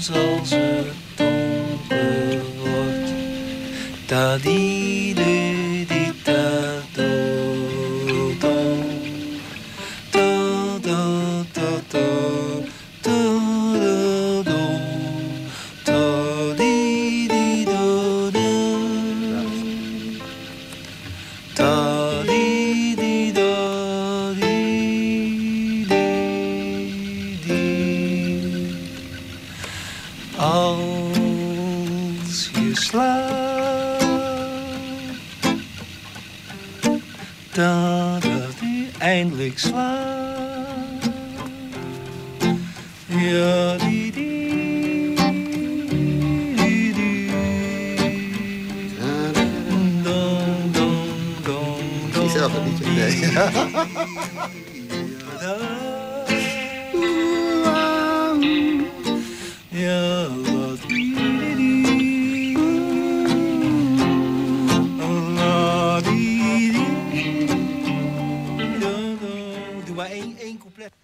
soms als het donker wordt. Da di di di da do do. Do do do do. Als je slaapt, dat je eindelijk slaapt. Ja, die die. zelf een liedje, nee. goes. Em, em completo.